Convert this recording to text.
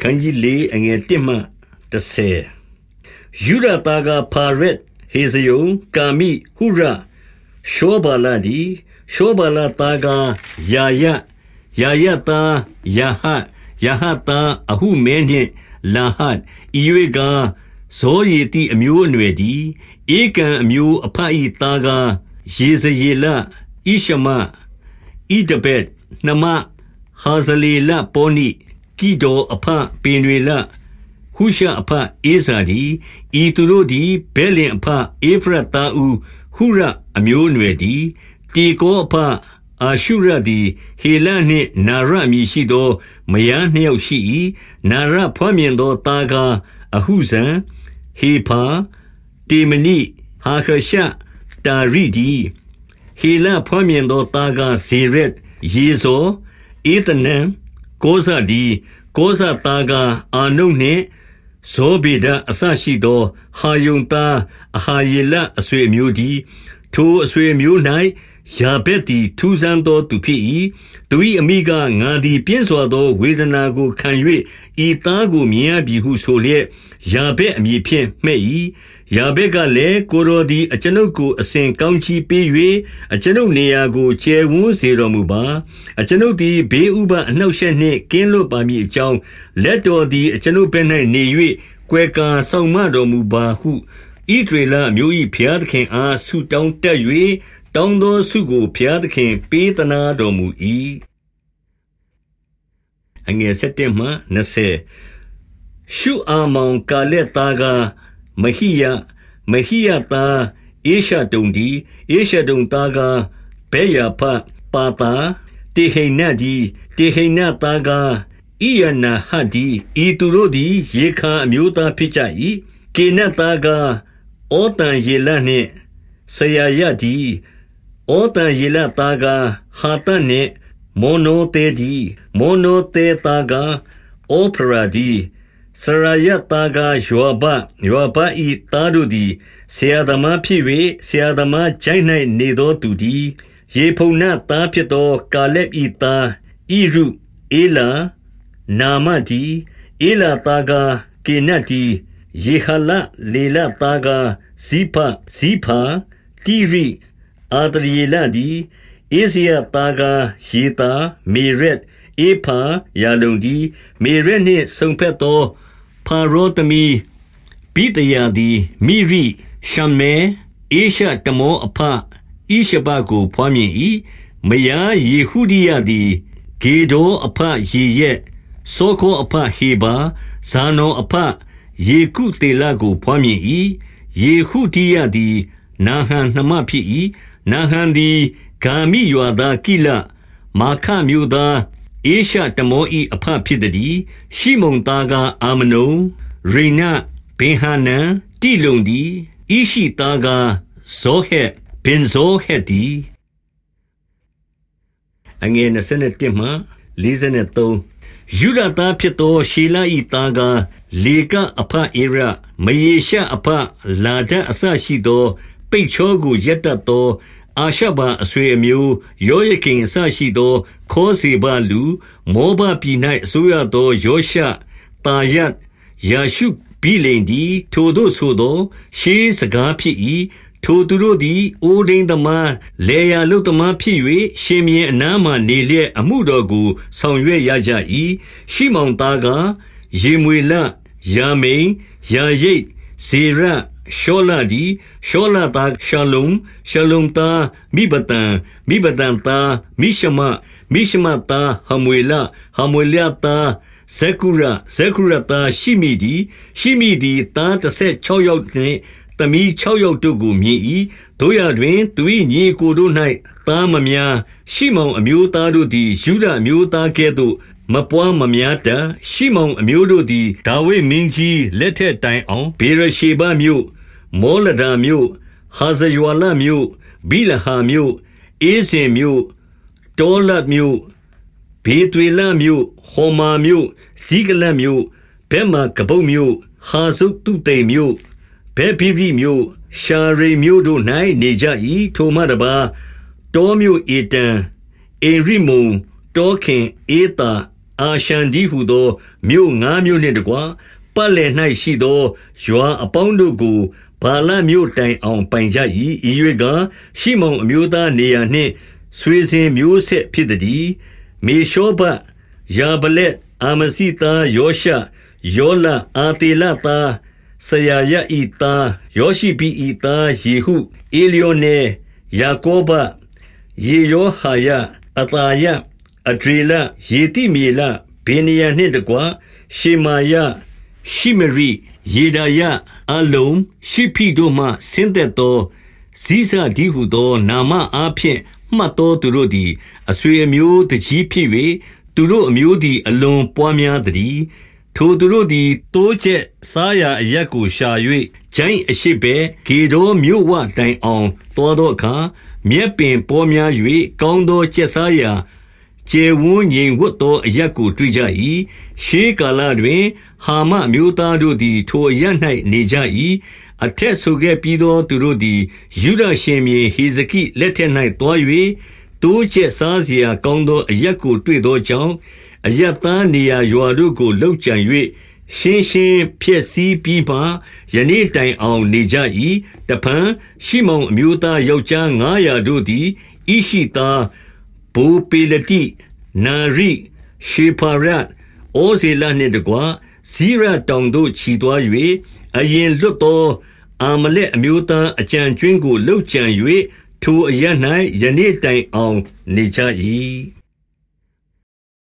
ခန်းကြီး၄အငယ်၁မှ30ယူဒတာကဖာရက်ဟေဇယုံကာမိဟုရရှောဘာလာဒီရှောဘာလာတာကယာယယာယတာယာဟယာဟတာအဟုမဲနှင့်လာဟတ်ဤ၍ကဇောရီတိအမျိုးအနွယ်ဒီဧကံအမျိုးအဖအီတာကယေဇယေလဣရှမဣဒဘက်နမဟာဇလေလပေါနိ ကိဒောအဖပင်တွေလဟုရှအဖအေဇာဒီဤသူတို့သည်ဘဲလင်အဖအေဖရတာဥဟုရအမျိုးအနွယ်ဒီတေကောအဖအာရှုရသည်ဟေလနှင့်နာရအမည်ရှိသောမယားနှစ်ယောက်ရှိ၏နာရဖွမ်းမြင်သောတာကာအဟုဇံဟေဖာတေမနိဟာခရှတာရိဒီဟေလဖွမ်းမြင်သောတာကာဇေရက်ယေဇောဧတနံ ကိုဇာဒီကိုဇာတာကာအာနုနှင့်ဇောဘေဒအဆရှိသော ဟာယုန်သားအဟာယေလအဆွေမျိုးဒီထိုအဆွေမျိုး၌ယာဘက်သည်ထူးဆန်းသောသူဖြစ်၏သူ၏အမိကငါသည်ပြင်းစွာသောဝေဒနာကိုခံ၍ဤသားကိုမြင်ရပြီဟုဆိုလျက်ယာဘက်အမည်ဖြင့်မှဲ့၏ ယာဘက်ကလည်းကိုရောဒီအကျွန်ုပ်ကိုအစဉ်ကောင်းချီးပေး၍အကျွန်ုပ်နေရာကိုကျယ်ဝန်းစေတော်မူပါအကျွန်ုပ်သည်ဘေးဥပအနှောက်ရှက်နှင့်ကင်းလွတ်ပါမည်အကြောင်းလက်တော်သည်အကျွန်ုပ်ဘက်၌နေ၍ကွယ်ကာဆောင်မတော်မူပါဟုဣဒရေလမျိုး၏ဖျားသခင်အားဆုတောင်းတက်၍တောင်းသောဆုကိုဘုရားသခင် ပေးသနာတော်မူ၏အငယ်7မှ20ရှုအာမောင်ကာလက်သားက မဟိယမဟိယသားအေရှတုန်ဒီအေရှတုန်သားကဘေယဖပါတာတေဟိနဒီတေဟိနသားကဣယနာဟဒီဤသူတို့သည်ရေခါအမျိုးသားဖြစ်ကြ၏ကေနသားကဩတန်ယေလနှင့်ဆရာယဒီဩတန်ယေလသားကဟာတန်နှင့်မောနိုတေဒီမောနိုတေသားကဩဖရာဒီ စရာယသားကယောဘယောဘဤသားတို့သည်ဆရာသမားဖြစ်၍ဆရာသမားဂျိုင်း၌နေသောသူသည်ယေဖုန်နသားဖြစ်သော ကာလက်ဤသားဣရုအေလာနာမဒီအေလာသားကကေနတ်ဒီယေဟလလေလသားကဇိဖဇိဖာတိရိအာဒရီလဒီအေဇယတာကယေတာမေရက်အေဖာယာလုံဒီမေရက်နှင့်ဆုံဖက်သော ဖာရောတမီပိတယာဒီမိရိရှမေအေရှတမောအဖဣရှဘကိုဖွားမြင်၏မယားယေဟုဒီယသည်ဂေဒောအဖယေရက်စောခောအဖဟေဘာဇာနောအဖယေကုတေလကိုဖွားမြင်၏ယေဟုဒီယသည်နာဟံနှမဖြစ်၏နာဟံသည်ဂာမိယွာသားကိလမာခမျိုးသား အေရှတမောဤအဖဖြစ်သည်ရှိမုန်သားကအာမနုံရိနဘေဟာနန်တိလုံသည်ဣရှိသားကဇောဟက်ဘင်ဇောဟက်သည်အငယ်27မှ43ယူဒသားဖြစ်သောရှေလဤသားကလေကအဖအေရမယေရှအဖလာဒအဆရှိသော ပိတ်ချောကိုရက်တတ်သော အာရှဘအဆွေအမျိုးယောယကိန်အစရှိသော ခောစေဘလူမောဘပြည်၌အစိုးရသောယောရှတာယတ်ယာရှုဘိလိန်ဒီထိုတို့ဆိုသော ရှေးစကားဖြစ်၏ထိုသူတို့သည်အိုဒိန်သမားလေယာလုသမားဖြစ်၍ရှင်မြင်းအနားမှနေလျက်အမှုတော်ကိုဆောင်ရွက်ရကြ၏ရှိမောင်သားကယေမွေလယာမိန်ယာရိတ်ဇေရ ရှောလဒီရှောလသားရှလုံရှလုံသားမိဘတန်မိဘတန်သားမိရှမမိရှမသားဟမွေလဟမွေလသားဇေကုရဇေကုရသားရှိမိဒီရှိမိဒီသား16ယောက်နှင့်သမီး6ယောက်တို့ကိုမြင်၏တို့ရတွင်သူ၏ညီကိုတို့၌သားမများရှိမောင်အမျိုးသားတို့သည်ယူဒအမျိုးသားကဲ့သို့ မပွားမများတတ်ရှိမောင်အမျိုးတို့သည်ဒါဝိမင်းကြီးလက်ထက်တိုင်အောင်ဘေရရှေဘမြို့မောလဒါမြို့ဟာဇယွာလမြို့ဘိလဟာမြို့အေးစင်မြို့တောလတ်မြို့ဘေသွေလမြို့ဟောမာမြို့ဇီကလတ်မြို့ဘဲမာကပုတ်မြို့ဟာဇုတ်တုတိမ်မြို့ဘဲဖိဖိမြို့ရှာရိမြို့တို့၌နေကြ၏ထိုမှတပါတောမြို့အေတံအင်ရိမုံတောခင်အေတာ အာရှန်ဒီဟုသော မြို့ငါးမြို့နှင့်တကွ ပတ်လည်၌ရှိသော ရွာအပေါင်းတို့ကိုဘာလမြို့တိုင်အောင် ပိုင်ကြ၏ဤ၍ကရှိမုန်အမျိုးသားနေရာနှင့် ဆွေစဉ်မျိုးဆက်ဖြစ်သည်မေရှောဘယာဗလက် အာမစီတာယောရှ ယောလ အာတေလတာဆရာယဤသား ယောရှိပိဤသား ယေဟုအေလျောနေယာကောဘ ယေယောဟာယအတာယ အဒရေလယေတိမေလဘေနယနှင့်တကွရှေမာယရှိမရိယေဒာယအလုံးရှိဖိတို့မှဆင်းသက်သောဇိဇဒီဟုသော နာမအားဖြင့်မှတ်သောသူတို့သည်အဆွေအမျိုးတကြီးဖြစ်၍သူတို့အမျိုးသည်အလွန်ပွားများသည်ထိုသူတို့သည်တိုးချက်စားရာအရက်ကိုရှာ၍ဂျိုင်းအရှိပဲဂေဒေါမြို့ဝတိုင်အောင်တောသောအခါမြက်ပင်ပေါ်များ၍ကောင်းသောကျက်စားရာ ကျယ်ဝန်းငြိမ်ဝတ်သောအရက်ကိုတွေ့ကြ၏ရှေးကာလတွင် ဟာမမျိုးသားတို့သည် ထိုအရက်၌နေကြ၏အထက်ဆိုခဲ့ပြီးသောသူတို့သည်ယူဒရှင်မြေဟေဇကိလက်ထက်၌တွား၍တိုးချက်စားစရာကောင်းသောအရက်ကိုတွေ့သောကြောင့်အရက်သားနေရာရွာတို့ကိုလှုပ်ကြံ၍ရှင်းရှင်းဖြစ်စည်းပြီးမှယနေ့တိုင်အောင်နေကြ၏တဖန်ရှိမုံအမျိုးသားယောက်ျား900တို့သည်ဣရှိသား ဘူပေလတိနာရိရှေဖာရတ်အိုဇေလနှင့်တကွဇိရတောင်သို့ခြီသွား၍အရင်လွတ်သောအာမလက်အမျိုးသားအကြံကျွင်းကိုလှုပ်ကြံ၍ထိုအရ၌ယနေ့တိုင်အောင်နေကြ၏